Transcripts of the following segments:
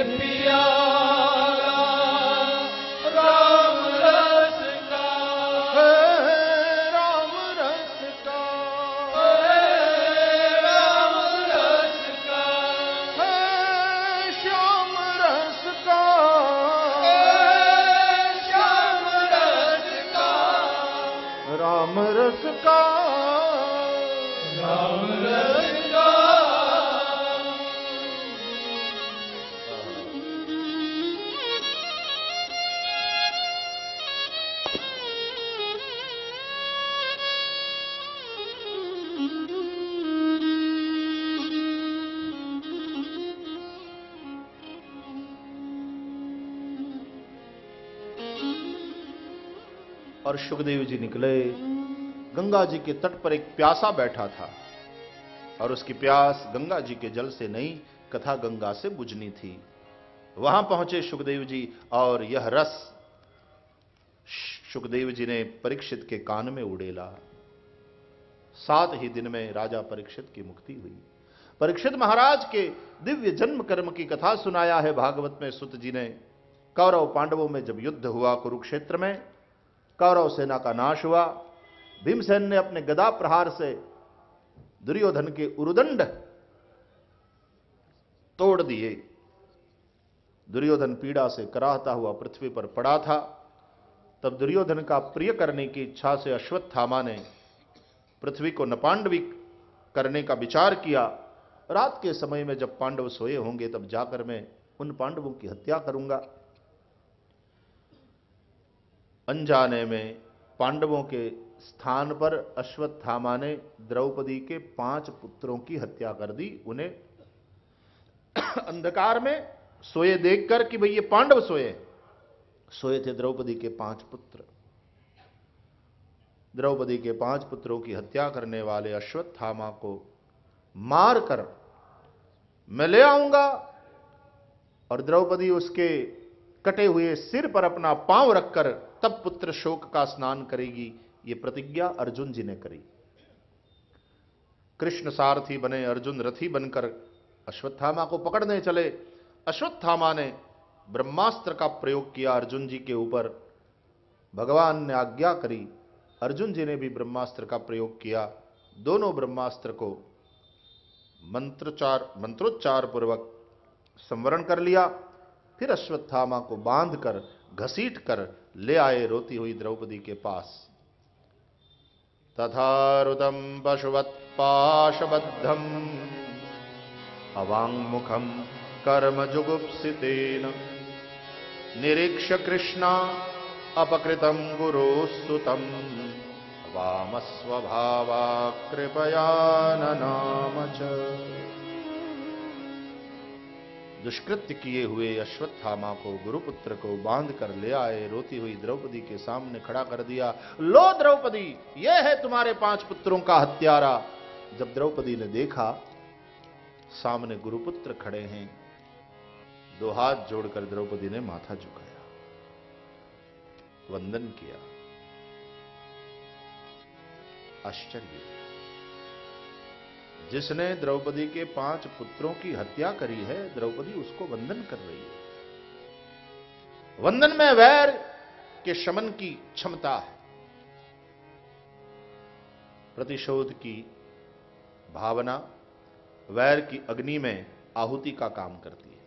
Ethiopia. Sukhdev ji निकले। गंगा जी के तट पर एक प्यासा बैठा था और उसकी प्यास गंगा जी के जल से नहीं, कथा गंगा से बुझनी थी। वहाँ पहुँचे सुखदेव जी और यह रस सुखदेव जी ने परीक्षित के कान में उड़ेला। सात ही दिन में राजा परीक्षित की मुक्ति हुई। परीक्षित महाराज के दिव्य जन्म कर्म की कथा सुनाया है भागवत में सुत जी ने। कौरव पांडवों में जब युद्ध हुआ कुरुक्षेत्र में कौरव सेना का नाश हुआ। भीमसेन ने अपने गदा प्रहार से दुर्योधन के उरुदंड तोड़ दिए। दुर्योधन पीड़ा से कराहता हुआ पृथ्वी पर पड़ा था। तब दुर्योधन का प्रिय करने की इच्छा से अश्वत्थामा ने पृथ्वी को नपांडविक करने का विचार किया। रात के समय में जब पांडव सोए होंगे, तब जाकर मैं उन पांडवों की हत्या करूँगा। अनजाने में पांडवों के स्थान पर अश्वत्थामा ने द्रौपदी के पाँच पुत्रों की हत्या कर दी। उन्हें अंधकार में सोए देखकर कि भाई ये पांडव सोए सोए थे द्रौपदी के पाँच पुत्र। द्रौपदी के पाँच पुत्रों की हत्या करने वाले अश्वत्थामा को मारकर, मैं ले आऊँगा। और द्रौपदी उसके कटे हुए सिर पर अपना पाँव रखकर तब पुत्र शोक का स्नान करेगी। ये प्रतिज्ञा अर्जुन जी ने करी। कृष्ण सारथी बने अर्जुन रथी बनकर अश्वत्थामा को पकड़ने चले। अश्वत्थामा ने ब्रह्मास्त्र का प्रयोग किया अर्जुन जी के ऊपर। भगवान ने आज्ञा करी। अर्जुन जी ने भी ब्रह्मास्त्र का प्रयोग किया। दोनों ब्रह्मास्त्र को मंत्रोच्चार मंत्रोच्चार पूर्वक संवरण कर लिया। फिर अश्वत्थामा को बांधकर घसीट कर ले आए रोती हुई द्रौपदी के पास। तथारुदम पशुवत पाशबद्धम अवांगमुखम कर्म जुगुप्सितेन निरीक्ष कृष्णा अपकृतम गुरुस्तुतम। वामस्वभावा कृपया नाम च। दुष्कृत्य किए हुए अश्वत्थामा को, गुरुपुत्र को बाँध कर ले आए, रोती हुई द्रौपदी के सामने खड़ा कर दिया, लो द्रौपदी यह है तुम्हारे पाँच पुत्रों का हत्यारा। जब द्रौपदी ने देखा, सामने गुरुपुत्र खड़े हैं। दो हाथ जोड़कर द्रौपदी ने माथा झुकाया। वंदन किया। आश्चर्य। जिसने द्रौपदी के पाँच पुत्रों की हत्या करी है, द्रौपदी उसको वंदन कर रही है। वंदन में वैर के शमन की क्षमता है। प्रतिशोध की भावना वैर की अग्नि में आहुति का काम करती है।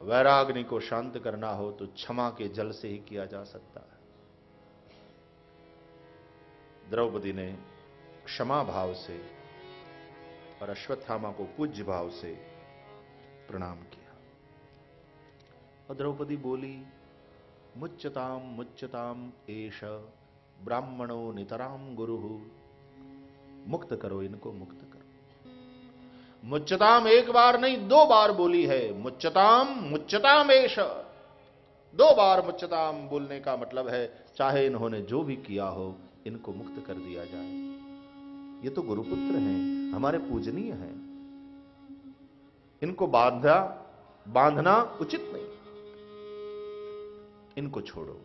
वैराग्नि को शांत करना हो तो क्षमा के जल से ही किया जा सकता है। द्रौपदी ने क्षमा भाव से और अश्वत्थामा को पूज्य भाव से प्रणाम किया। और द्रौपदी बोली मुच्यताम मुच्यताम एश ब्राह्मणो नितराम गुरु। मुक्त करो इनको, मुक्त करो। मुच्यताम एक बार नहीं, दो बार बोली है। मुच्यताम मुच्यताम एश दो बार मुच्यताम बोलने का मतलब है, चाहे इन्होंने जो भी किया हो, इनको मुक्त कर दिया जाए। ये तो गुरुपुत्र हैं, हमारे पूजनीय हैं। इनको बांधा, बांधना उचित नहीं। इनको छोड़ो।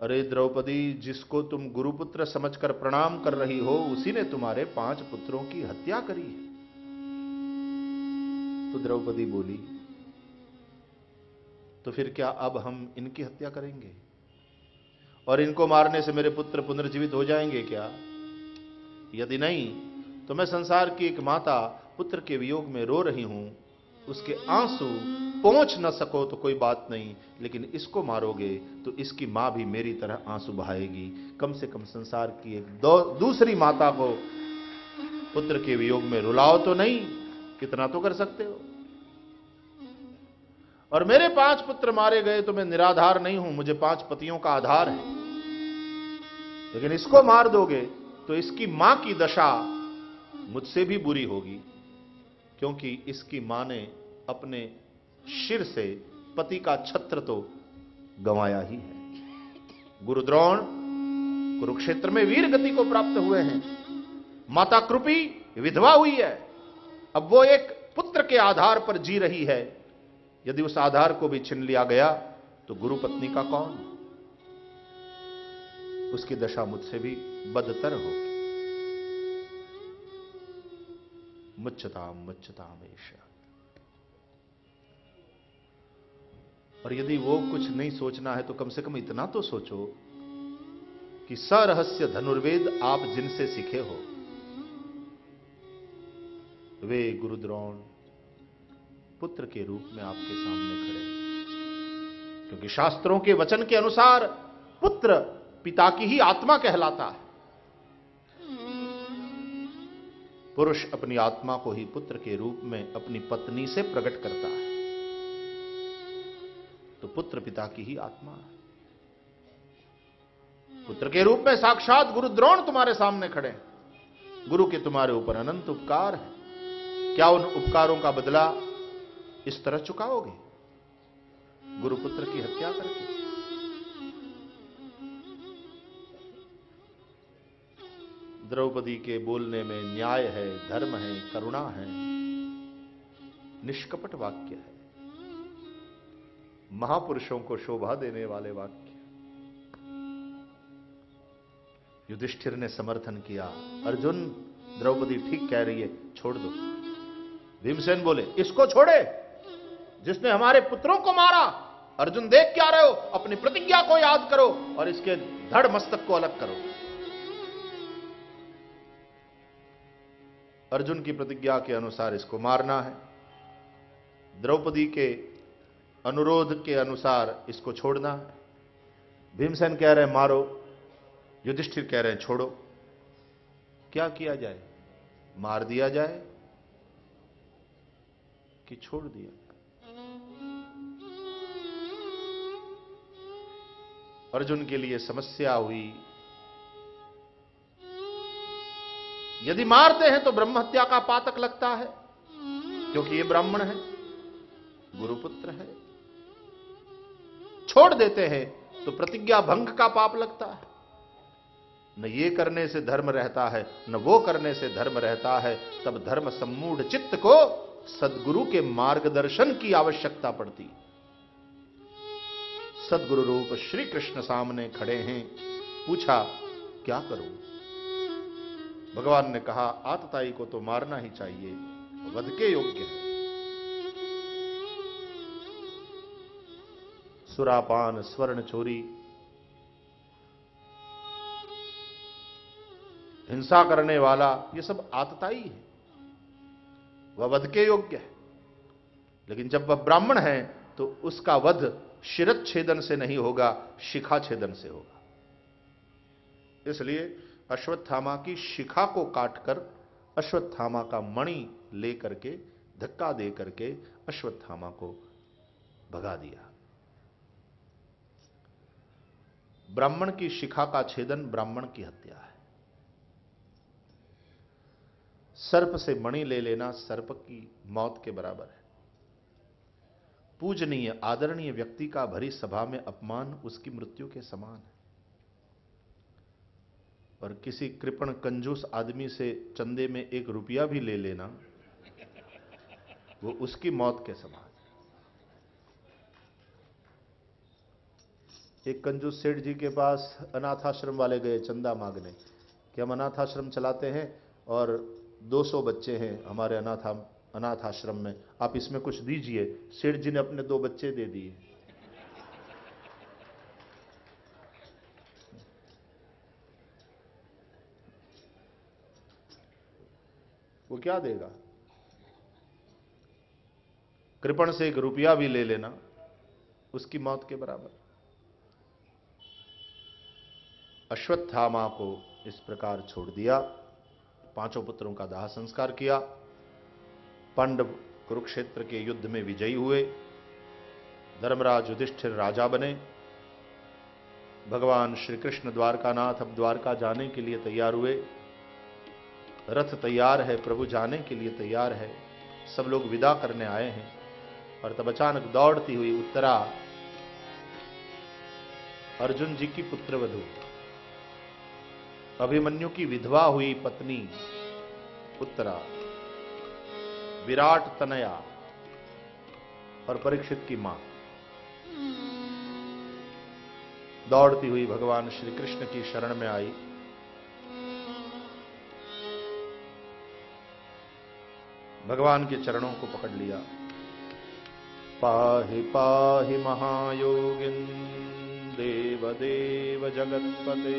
अरे द्रौपदी, जिसको तुम गुरुपुत्र समझकर प्रणाम कर रही हो, उसी ने तुम्हारे पाँच पुत्रों की हत्या करी है। तो द्रौपदी बोली तो फिर क्या अब हम इनकी हत्या करेंगे? और इनको मारने से मेरे पुत्र पुनर्जीवित हो जाएँगे क्या? यदि नहीं तो मैं संसार की एक माता पुत्र के वियोग में रो रही हूँ। उसके आँसू पहुँच न सको तो कोई बात नहीं, लेकिन इसको मारोगे तो इसकी माँ भी मेरी तरह आँसू बहाएगी। कम से कम संसार की एक दूसरी माता को पुत्र के वियोग में रुलाओ तो नहीं, कितना तो कर सकते हो। और मेरे पाँच पुत्र मारे गए तो मैं निराधार नहीं हूँ, मुझे पाँच पतियों का आधार है। लेकिन इसको मार दोगे तो इसकी माँ की दशा मुझसे भी बुरी होगी, क्योंकि इसकी माँ ने अपने शिर से पति का छत्र तो गंवाया ही है। गुरुद्रोण कुरुक्षेत्र में वीर गति को प्राप्त हुए हैं। माता कृपी विधवा हुई है। अब वो एक पुत्र के आधार पर जी रही है। यदि उस आधार को भी छिन लिया गया तो गुरु पत्नी का कौन? उसकी दशा मुझसे भी बदतर होगी। मुच्चताम मुच्चताम ऐशा। और यदि वो कुछ नहीं सोचना है तो कम से कम इतना तो सोचो कि सरहस्य धनुर्वेद आप जिनसे सीखे हो। वे गुरुद्रोण पुत्र के रूप में आपके सामने खड़े क्योंकि शास्त्रों के वचन के अनुसार पुत्र पिता की ही आत्मा कहलाता है। पुरुष अपनी आत्मा को ही पुत्र के रूप में अपनी पत्नी से प्रकट करता है। तो पुत्र पिता की ही आत्मा है। पुत्र के रूप में साक्षात गुरु द्रोण तुम्हारे सामने खड़े हैं। गुरु के तुम्हारे ऊपर अनंत उपकार है। क्या उन उपकारों का बदला इस तरह चुकाओगे? गुरुपुत्र की हत्या करके। द्रौपदी के बोलने में न्याय है, धर्म है, करुणा है, निष्कपट वाक्य है। महापुरुषों को शोभा देने वाले वाक्य। युधिष्ठिर ने समर्थन किया, अर्जुन, द्रौपदी ठीक कह रही है, छोड़ दो। भीमसेन बोले, इसको छोड़े। जिसने हमारे पुत्रों को मारा, अर्जुन देख क्या रहे हो, अपनी प्रतिज्ञा को याद करो और इसके धड़ मस्तक को अलग करो। अर्जुन की प्रतिज्ञा के अनुसार इसको मारना है। द्रौपदी के अनुरोध के अनुसार इसको छोड़ना है। भीमसेन कह रहे हैं, मारो। युधिष्ठिर कह रहे हैं, छोड़ो। क्या किया जाए? मार दिया जाए कि छोड़ दिया अर्जुन के लिए समस्या हुई। यदि मारते हैं तो ब्रह्म हत्या का पातक लगता है, क्योंकि ये ब्राह्मण है, गुरुपुत्र है। छोड़ देते हैं तो प्रतिज्ञा भंग का पाप लगता है। न ये करने से धर्म रहता है, न वो करने से धर्म रहता है, तब धर्म सम्मूढ़ चित्त को सदगुरु के मार्गदर्शन की आवश्यकता पड़ती। सदगुरु रूप श्री कृष्ण सामने खड़े हैं, पूछा, क्या करूँ? भगवान ने कहा, आतताई को तो मारना ही चाहिए वध के योग्य है। सुरापान स्वर्ण चोरी, हिंसा करने वाला, ये सब आतताई है। वह वध के योग्य है। लेकिन जब वह ब्राह्मण है तो उसका वध शिरत छेदन से नहीं होगा शिखा छेदन से होगा। इसलिए अश्वत्थामा की शिखा को काटकर अश्वत्थामा का मणि लेकर के, धक्का दे करके अश्वत्थामा को भगा दिया। ब्राह्मण की शिखा का छेदन ब्राह्मण की हत्या है। सर्प से मणि ले लेना सर्प की मौत के बराबर है। पूजनीय, आदरणीय व्यक्ति का भरी सभा में अपमान उसकी मृत्यु के समान है। और किसी कृपण कंजूस आदमी से चंदे में एक रुपया भी ले लेना, वो उसकी मौत के समान एक कंजूस सेठ जी के पास अनाथाश्रम वाले गए चंदा मांगने कि हम अनाथाश्रम चलाते हैं और 200 बच्चे हैं हमारे अनाथ अनाथ आश्रम में, आप इसमें कुछ दीजिए। सेठ जी ने अपने दो बच्चे दे दिए। वो क्या देगा? कृपण से एक रुपया भी ले लेना, उसकी मौत के बराबर। अश्वत्थामा को इस प्रकार छोड़ दिया, पाँचों पुत्रों का दाह संस्कार किया, पांडव कुरुक्षेत्र के युद्ध में विजयी हुए, धर्मराज युधिष्ठिर राजा बने। भगवान श्री कृष्ण द्वारकानाथ अब द्वारका जाने के लिए तैयार हुए। रथ तैयार है, प्रभु जाने के लिए तैयार है। सब लोग विदा करने आए हैं और तब अचानक दौड़ती हुई उत्तरा अर्जुन जी की पुत्रवधु। अभिमन्यु की विधवा हुई पत्नी उत्तरा। विराट तनया और परीक्षित की माँ। दौड़ती हुई भगवान श्री कृष्ण की शरण में आई। भगवान के चरणों को पकड़ लिया। पाहि पाहि महायोगिन देव देव जगतपते।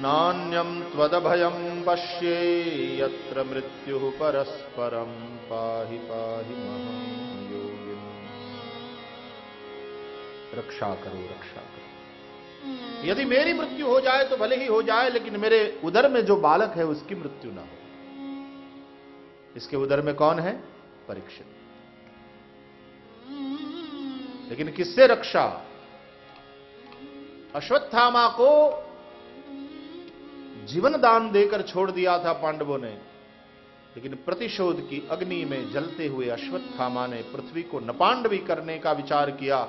नान्यम त्वदभयम पश्ये यत्र मृत्यु परस्परम पाहि पाहि महायोगिन। रक्षा करो रक्षा करो। यदि मेरी मृत्यु हो जाए तो भले ही हो जाए लेकिन मेरे उदर में जो बालक है उसकी मृत्यु ना हो। इसके उदर में कौन है? परीक्षित। लेकिन किससे रक्षा? अश्वत्थामा को जीवन दान देकर छोड़ दिया था पांडवों ने। लेकिन प्रतिशोध की अग्नि में जलते हुए अश्वत्थामा ने पृथ्वी को नपांडवी करने का विचार किया।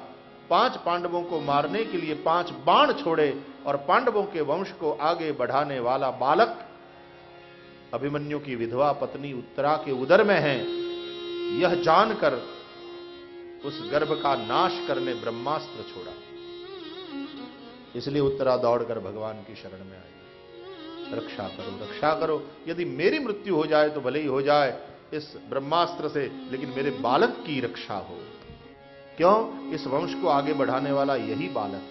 पाँच पांडवों को मारने के लिए पाँच बाण छोड़े और पांडवों के वंश को आगे बढ़ाने वाला बालक अभिमन्यु की विधवा पत्नी उत्तरा के उदर में है। यह जानकर उस गर्भ का नाश करने ब्रह्मास्त्र छोड़ा। इसलिए उत्तरा दौड़कर भगवान की शरण में आई। रक्षा करो रक्षा करो। यदि मेरी मृत्यु हो जाए तो भले ही हो जाए इस ब्रह्मास्त्र से, लेकिन मेरे बालक की रक्षा हो। क्यों? इस वंश को आगे बढ़ाने वाला यही बालक।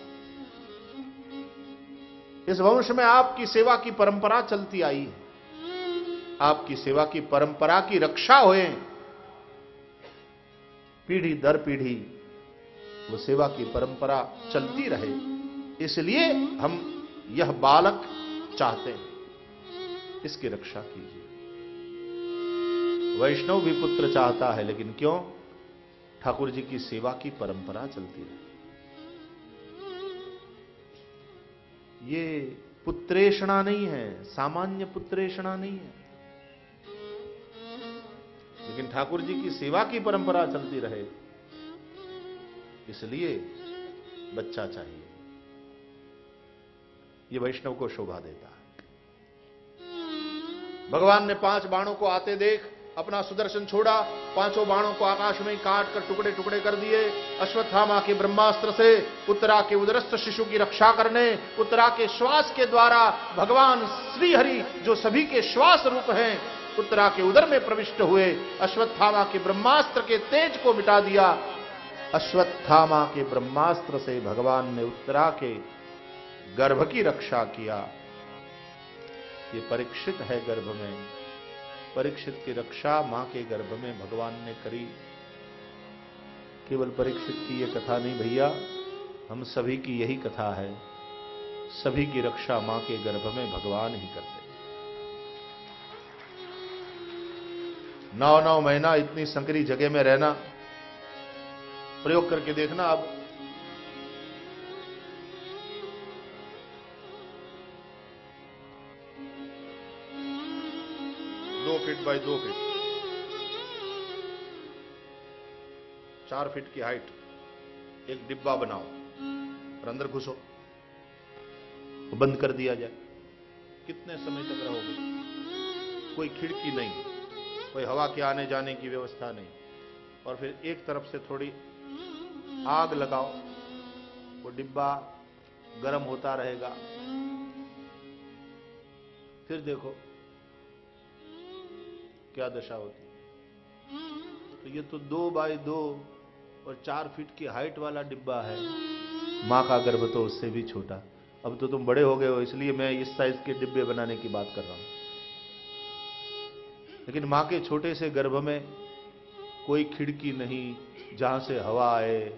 इस वंश में आपकी सेवा की परंपरा चलती आई है। आपकी सेवा की परंपरा की रक्षा होए। पीढ़ी दर पीढ़ी वो सेवा की परंपरा चलती रहे। इसलिए हम यह बालक चाहते हैं। इसकी रक्षा कीजिए। वैष्णव भी पुत्र चाहता है, लेकिन क्यों? ठाकुर जी की सेवा की परंपरा चलती रहे। ये पुत्रेषणा नहीं है, सामान्य पुत्रेषणा नहीं है। लेकिन ठाकुर जी की सेवा की परंपरा चलती रहे। इसलिए बच्चा चाहिए। ये वैष्णव को शोभा देता है। भगवान ने पाँच बाणों को आते देख, अपना सुदर्शन छोड़ा, पाँचों बाणों को आकाश में काट कर टुकड़े टुकड़े कर दिए। अश्वत्थामा के ब्रह्मास्त्र से, उत्तरा के उदरस्थ शिशु की रक्षा करने, उत्तरा के श्वास के द्वारा भगवान श्रीहरि, जो सभी के श्वास रूप हैं उत्तरा के उदर में प्रविष्ट हुए, अश्वत्थामा के ब्रह्मास्त्र के तेज को मिटा दिया। अश्वत्थामा के ब्रह्मास्त्र से भगवान ने उत्तरा के गर्भ की रक्षा किया। ये परीक्षित है गर्भ में। परीक्षित की रक्षा माँ के गर्भ में भगवान ने करी। केवल परीक्षित की यह कथा नहीं भैया, हम सभी की यही कथा है। सभी की रक्षा माँ के गर्भ में भगवान ही करते। नौ नौ महीना इतनी संकरी जगह में रहना, प्रयोग करके देखना अब। दो फीट बाय दो फीट। चार फीट की हाइट। एक डिब्बा बनाओ और अंदर घुसो। बंद कर दिया जाए। कितने समय तक रहोगे? कोई खिड़की नहीं। कोई हवा के आने जाने की व्यवस्था नहीं। और फिर एक तरफ़ से थोड़ी आग लगाओ, वो डिब्बा गर्म होता रहेगा। फिर देखो, क्या दशा होती तो ये तो दो बाई दो और चार फीट की हाइट वाला डिब्बा है। माँ का गर्भ तो उससे भी छोटा। अब तो तुम बड़े हो गए हो, इसलिए मैं इस साइज़ के डिब्बे बनाने की बात कर रहा हूँ। लेकिन माँ के छोटे से गर्भ में कोई खिड़की नहीं जहाँ से हवा आए।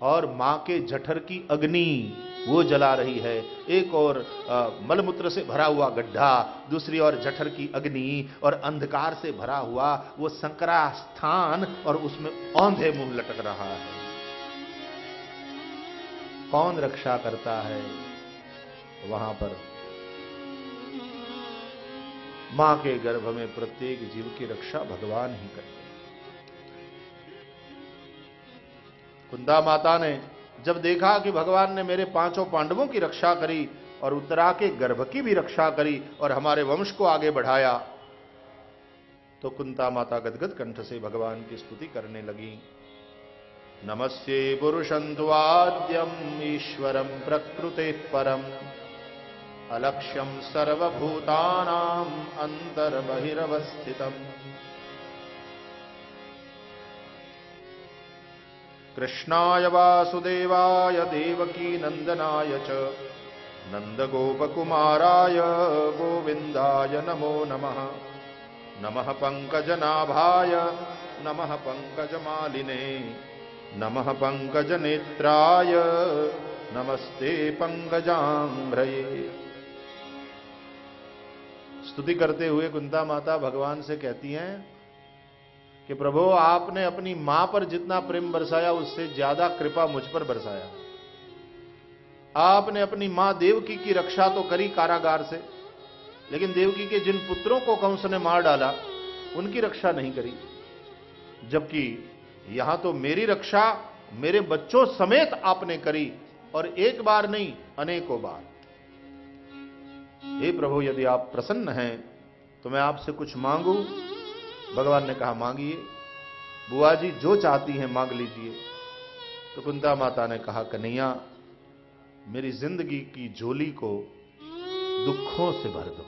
और माँ के जठर की अग्नि वो जला रही है। एक और मलमूत्र से भरा हुआ गड्ढा, दूसरी ओर जठर की अग्नि और अंधकार से भरा हुआ वो संकरा स्थान और उसमें औंधे मुँह लटक रहा है। कौन रक्षा करता है? वहाँ पर माँ के गर्भ में प्रत्येक जीव की रक्षा भगवान ही करते कुंदा माता ने जब देखा कि भगवान ने मेरे पाँचों पांडवों की रक्षा करी और उत्तरा के गर्भ की भी रक्षा करी और हमारे वंश को आगे बढ़ाया तो कुंता माता गदगद कंठ से भगवान की स्तुति करने लगी। नमस्ये पुरुषंतवाद्यम ईश्वरम प्रकृते परम। अलक्ष्यम सर्वभूतानाम अंतर बहिर्वस्थितम कृष्णाय वासुदेवाय, देवकी नंदनाय च, नन्दगोपकुमाराय, गोविन्दाय नमो नमः। नमः पङ्कजनाभाय, नमः पङ्कजमालिने, नमः पङ्कजनेत्राय, नमस्ते पंकजाम्भ्रये स्तुति करते हुए कुंता माता भगवान से कहती हैं कि प्रभु, आपने अपनी माँ पर जितना प्रेम बरसाया, उससे ज़्यादा कृपा मुझ पर बरसाया। आपने अपनी माँ देवकी की रक्षा तो करी कारागार से, लेकिन देवकी के जिन पुत्रों को कंस ने मार डाला, उनकी रक्षा नहीं करी। जबकि यहाँ तो मेरी रक्षा मेरे बच्चों समेत आपने करी, और एक बार नहीं, अनेकों बार। हे प्रभु, यदि आप प्रसन्न हैं तो मैं आपसे कुछ मांगू। भगवान ने कहा, मांगिए। बुआ जी, जो चाहती हैं, मांग लीजिए। तो कुंता माता ने कहा, कन्हैया, मेरी ज़िंदगी की झोली को दुखों से भर दो,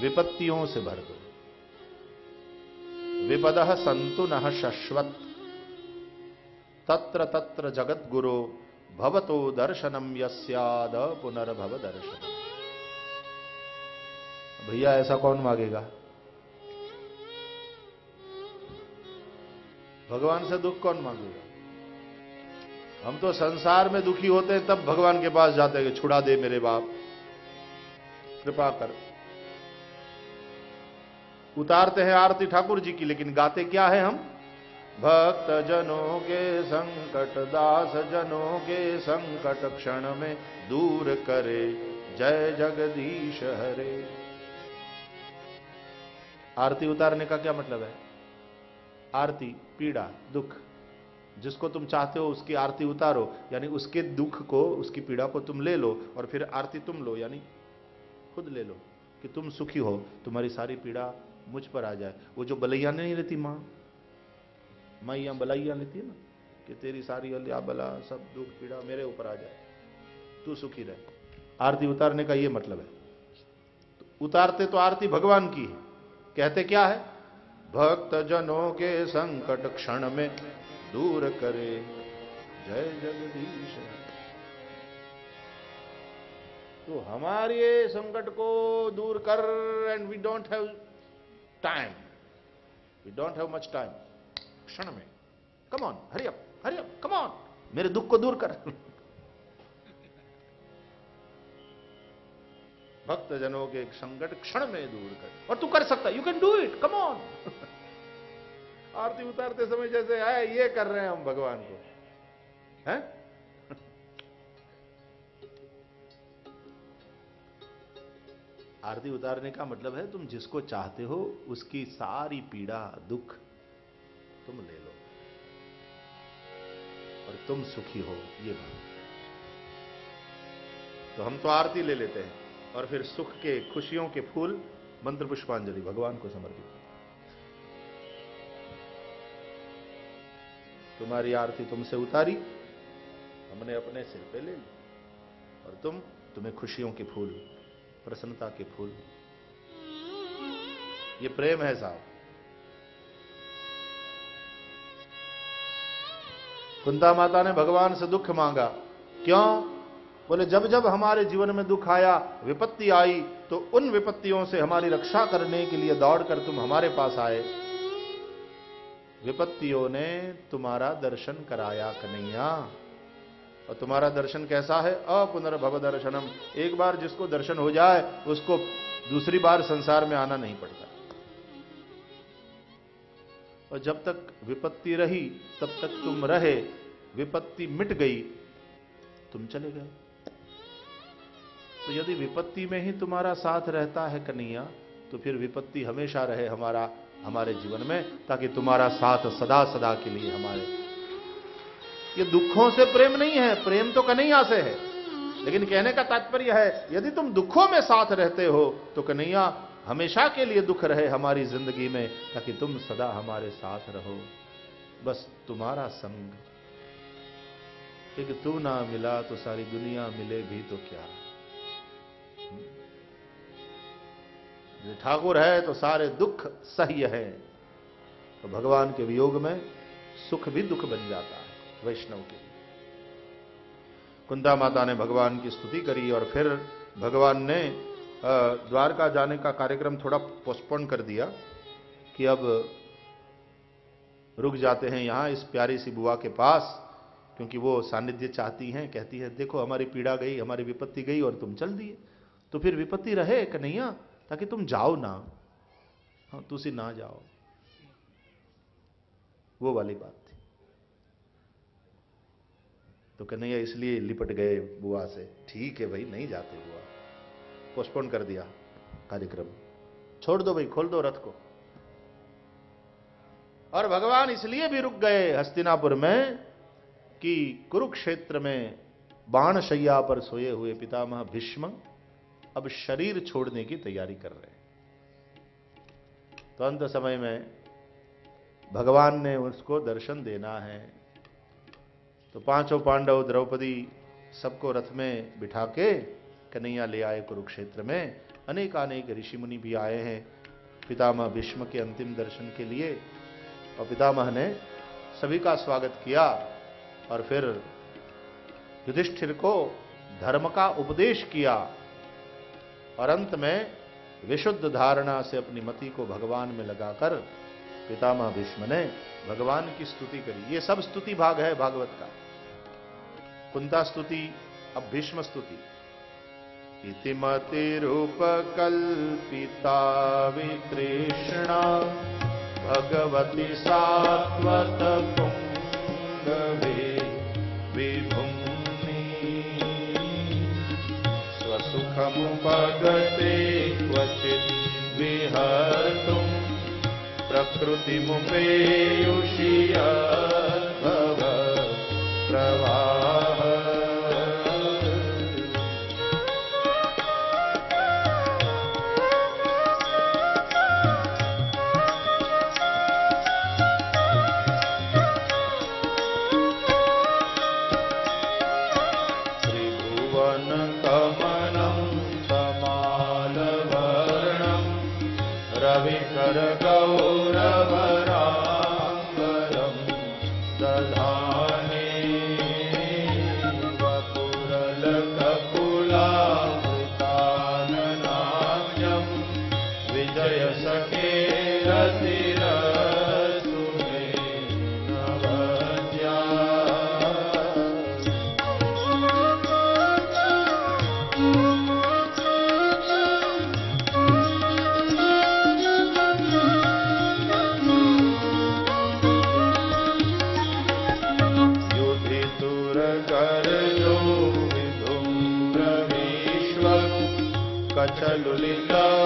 विपत्तियों से भर दो। विपद संतु न शश्वत, तत्र तत्र जगत गुरु भवतो दर्शनम यस्याद पुनर्भव दर्शन भैया, ऐसा कौन मांगेगा? भगवान से दुख कौन मांगेगा? हम तो संसार में दुखी होते हैं, तब भगवान के पास जाते हैं कि छुड़ा दे मेरे बाप। कृपा कर। उतारते हैं आरती ठाकुर जी की, लेकिन गाते क्या है हम? भक्त जनों के संकट दास जनों के संकट क्षण में दूर करे। जय जगदीश हरे। आरती उतारने का क्या मतलब है? आरती, पीड़ा, दुख। जिसको तुम चाहते हो उसकी आरती उतारो, यानी उसके दुख को, उसकी पीड़ा को तुम ले लो और फिर आरती तुम लो, यानी खुद ले लो कि तुम सुखी हो, तुम्हारी सारी पीड़ा मुझ पर आ जाए। वो जो बलैया नहीं रहती माँ मैया बलैया लेती है ना, कि तेरी सारी अलिया बला, सब दुख पीड़ा मेरे ऊपर आ जाए। तू सुखी रहे। आरती उतारने का ये मतलब है। तो उतारते तो आरती भगवान की है। कहते क्या है? भक्त जनों के संकट क्षण में दूर करे। जय जगदीश। तो हमारे संकट को दूर कर and we don't have time we don't have much time क्षण में। Come on hurry up hurry up come on मेरे दुख को दूर कर। भक्त जनों के संकट क्षण में दूर कर। और तू कर सकता you can do it come on आरती उतारते समय जैसे है ये कर रहे हैं हम भगवान को। हैं? आरती उतारने का मतलब है तुम जिसको चाहते हो उसकी सारी पीड़ा दुख तुम ले लो। और तुम सुखी हो, ये बात। तो हम तो आरती ले लेते हैं और फिर सुख के, खुशियों के फूल मंत्र पुष्पांजलि भगवान को समर्पित तुम्हारी आरती तुमसे उतारी, हमने अपने सिर पे ले ली। और तुम तुम्हें खुशियों के फूल, प्रसन्नता के फूल। ये प्रेम है साहब। कुंता माता ने भगवान से दुख मांगा। क्यों? बोले, जब जब हमारे जीवन में दुख आया, विपत्ति आई तो उन विपत्तियों से हमारी रक्षा करने के लिए दौड़कर तुम हमारे पास आए। विपत्तियों ने तुम्हारा दर्शन कराया कन्हैया। और तुम्हारा दर्शन कैसा है? अपुनर्भव दर्शनम एक बार जिसको दर्शन हो जाए, उसको दूसरी बार संसार में आना नहीं पड़ता। और जब तक विपत्ति रही, तब तक तुम रहे, विपत्ति मिट गई, तुम चले गए। तो यदि विपत्ति में ही तुम्हारा साथ रहता है कन्हैया तो फिर विपत्ति हमेशा रहे हमारा, हमारे जीवन में, ताकि तुम्हारा साथ सदा सदा के लिए हमारे। ये दुखों से प्रेम नहीं है, प्रेम तो कन्हैया से है। लेकिन कहने का तात्पर्य है, यदि तुम दुखों में साथ रहते हो तो कन्हैया हमेशा के लिए दुख रहे हमारी ज़िंदगी में, ताकि तुम सदा हमारे साथ रहो। बस तुम्हारा संग। एक तू ना मिला तो सारी दुनिया मिले भी तो क्या? ठाकुर है तो सारे दुख सह्य है। तो भगवान के वियोग में सुख भी दुख बन जाता है, वैष्णव के कुंदा माता ने भगवान की स्तुति करी और फिर भगवान ने द्वारका जाने का कार्यक्रम थोड़ा पोस्टपोन कर दिया कि अब रुक जाते हैं यहाँ इस प्यारी सी बुआ के पास, क्योंकि वो सानिध्य चाहती हैं, कहती है, देखो, हमारी पीड़ा गई, हमारी विपत्ति गई और तुम चल दिए। तो फिर विपत्ति रहे कन्हैया, ताकि तुम जाओ ना। हाँ तुसी ना जाओ। वो वाली बात थी। तो कन्हैया इसलिए लिपट गए बुआ से। ठीक है भाई, नहीं जाते बुआ। पोस्टपोन कर दिया कार्यक्रम। छोड़ दो भाई, खोल दो रथ को। और भगवान इसलिए भी रुक गए हस्तिनापुर में कि कुरुक्षेत्र में बाण शैया पर सोए हुए पितामह भीष्म अब शरीर छोड़ने की तैयारी कर रहे तो अंत समय में भगवान ने उसको दर्शन देना है। तो पाँचों पांडव द्रौपदी सबको रथ में बिठा के कन्हैया ले आए कुरुक्षेत्र में। अनेकानेक ऋषि मुनि भी आए हैं पितामह भीष्म के अंतिम दर्शन के लिए। और पितामह ने सभी का स्वागत किया और फिर युधिष्ठिर को धर्म का उपदेश किया और अंत में विशुद्ध धारणा से अपनी मति को भगवान में लगाकर पितामह भीष्म ने भगवान की स्तुति करी। ये सब स्तुति भाग है भागवत का। कुंता स्तुति, अब भीष्म स्तुति। इतिमतिरूपकल्पिता वितृष्णा भगवती सात्वत पुङ्गवे विभुम्नि स्वसुखमुपगते क्वचित् विहर्तुम् प्रकृतिमुपेयुषि यद्भव कचलुलिताश्रमवा